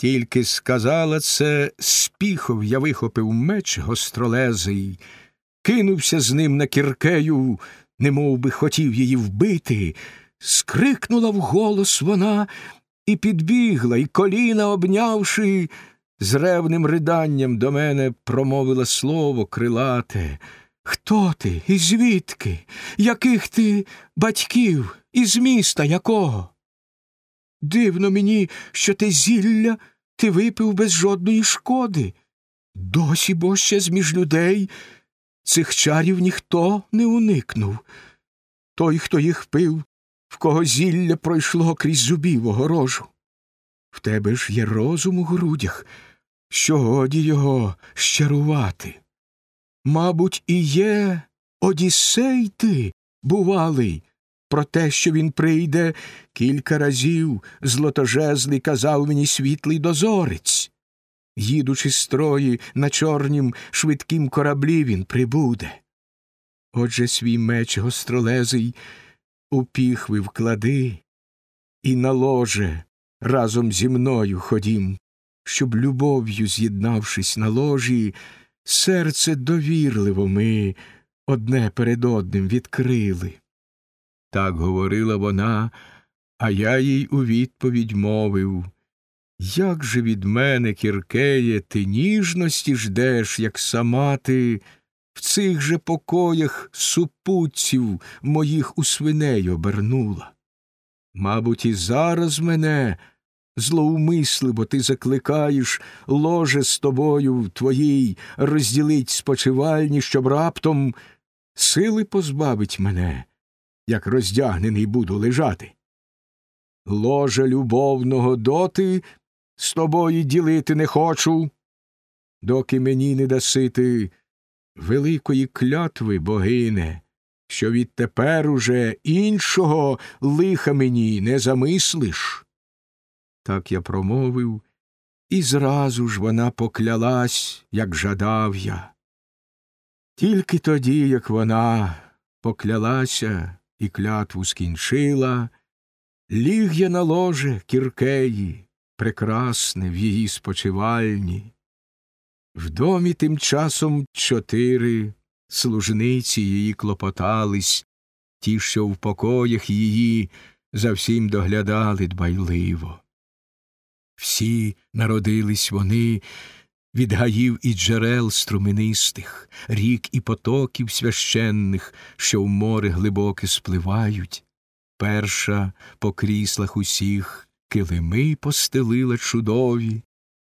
Тільки сказала це, спіхов я вихопив меч гостролезий, кинувся з ним на кіркею, немов би хотів її вбити, скрикнула вголос вона і підбігла, і коліна обнявши, з ревним риданням до мене промовила слово крилате. Хто ти і звідки? Яких ти батьків, із міста якого? Дивно мені, що те зілля ти випив без жодної шкоди. Досі бо ще зміж людей цих чарів ніхто не уникнув. Той, хто їх пив, в кого зілля пройшло крізь зубів огорожу. В тебе ж є розум у грудях, що годі його щарувати. Мабуть, і є Одіссей ти, бувалий, про те, що він прийде, кілька разів злотожезний казав мені світлий дозорець. Їдучи строї на чорнім швидкім кораблі, він прибуде. Отже, свій меч гостролезий у піхви вклади, і на ложе разом зі мною ходім, щоб, любов'ю з'єднавшись на ложі, серце довірливо ми одне перед одним відкрили. Так говорила вона, а я їй у відповідь мовив Як же від мене, кіркеє, ти ніжності ждеш, як сама ти в цих же покоях супутців моїх у свиней обернула? Мабуть, і зараз мене злоумисливо ти закликаєш ложе з тобою в твоїй розділить спочивальні, щоб раптом сили позбавить мене як роздягнений буду лежати. Ложе любовного доти з тобою ділити не хочу, доки мені не дасити великої клятви богине, що відтепер уже іншого лиха мені не замислиш. Так я промовив, і зразу ж вона поклялась, як жадав я. Тільки тоді, як вона поклялася, і клятву скінчила, ліг я на ложе кіркеї, прекрасне в її спочивальні. В домі тим часом чотири служниці її клопотались, ті, що в покоях її за всім доглядали дбайливо. Всі народились вони від гаїв і джерел струменистих, рік і потоків священних, що в море глибоке спливають. Перша по кріслах усіх килими постелила чудові,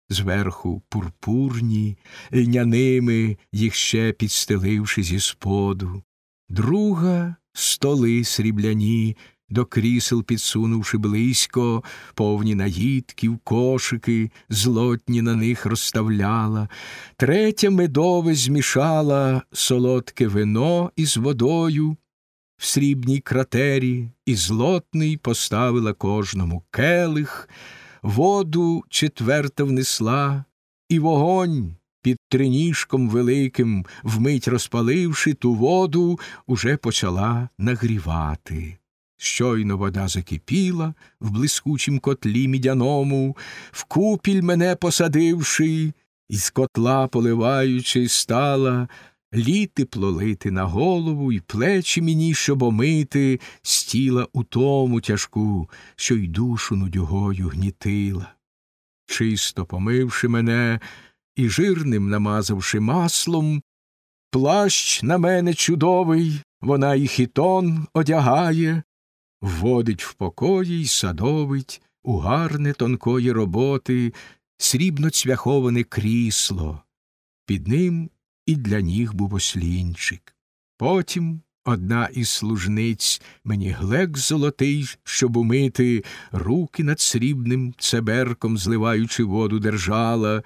зверху пурпурні, льняними їх ще підстеливши зі споду, друга столи срібляні, до крісел підсунувши близько, повні наїдків, кошики, злотні на них розставляла, третя медове змішала солодке вино із водою, в срібній кратері і злотний поставила кожному келих, воду четверта внесла, і вогонь. Під триніжком великим, вмить розпаливши ту воду, уже почала нагрівати. Щойно вода закипіла в блискучім котлі мідяному, в купіль мене посадивши, із котла поливаючи, стала літи плолити на голову і плечі мені, щоб омити, стіла у тому тяжку, що й душу нудюгою гнітила. Чисто помивши мене і жирним намазавши маслом, плащ на мене чудовий, вона і хітон одягає, вводить в покої й садовить у гарне тонкої роботи срібно цвяховане крісло, під ним і для ніг був ослінчик. Потім одна із служниць мені глек золотий, щоб умити, руки над срібним цеберком, зливаючи воду, держала,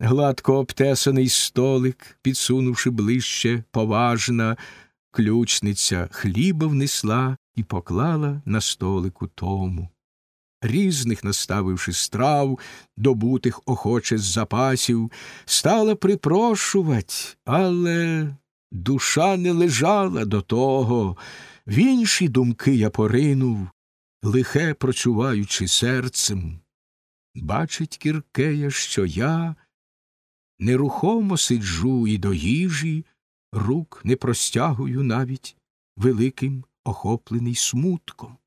гладко обтесаний столик, підсунувши ближче, поважна, ключниця хліба внесла і поклала на столику тому. Різних наставивши страв, добутих охоче з запасів, стала припрошувать, але душа не лежала до того, в інші думки я поринув, лихе прочуваючи серцем. Бачить Кіркея, що я нерухомо сиджу і до їжі, рук не простягую навіть великим охоплений смутком.